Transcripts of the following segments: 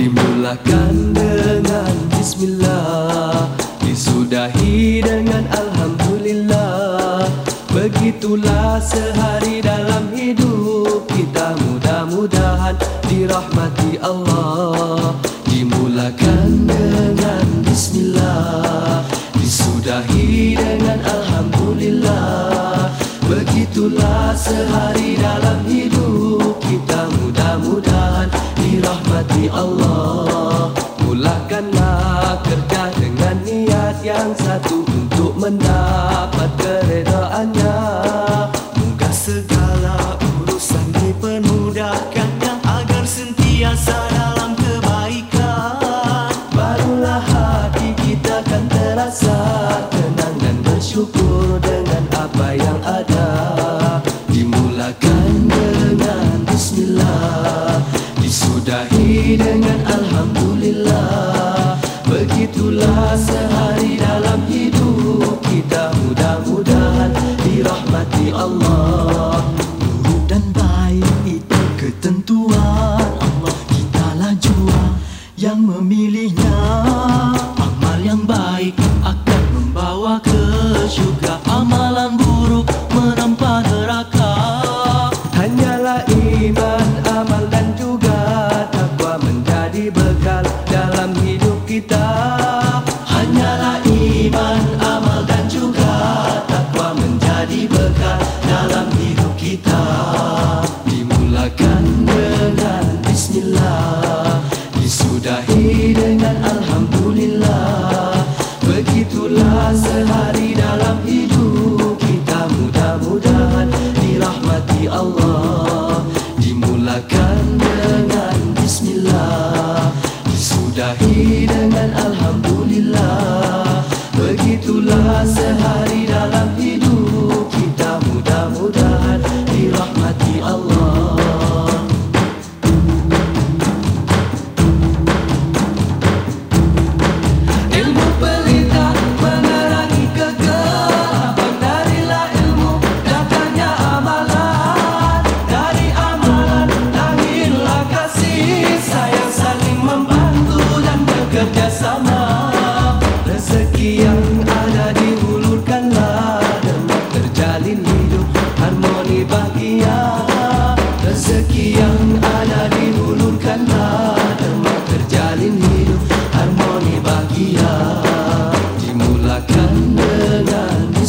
Dimulakan dengan Bismillah. Disudahi dengan Alhamdulillah. Begitulah sehari dalam hidup kita. Mudah-mudahan dirahmati Allah. Dimulakan dengan Bismillah. Disudahi dengan Alhamdulillah. Begitulah sehari Allah Mulakanlah kerja dengan niat yang satu Untuk mendapat keredaannya. Moga segala urusan dipermudahkannya Agar sentiasa dalam kebaikan. Barulah hati kita akan terasa tenang dan bersyukur dengan apa yang ada Dengan Alhamdulillah. Begitulah sehari dalam hidup kita. Mudah-mudahan dirahmati Allah. Buruk dan baik itu ketentuan Allah. Kitalah jua yang memilihnya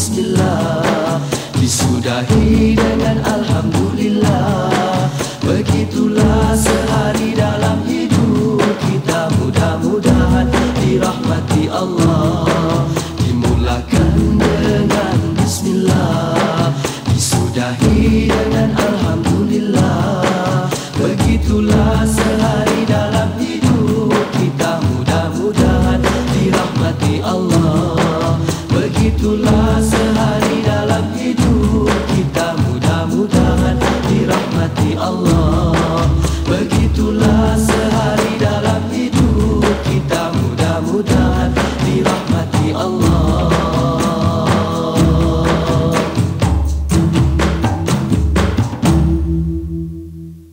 Bismillah. Disudahi dengan Alhamdulillah. Begitulah sehari dalam hidup kita. Mudah-mudahan dirahmati Allah. Dimulakan dengan Bismillah. Disudahi dengan Alhamdulillah. Begitulah sehari dalam hidup kita. Mudah-mudahan dirahmati Allah. Begitulah Oh.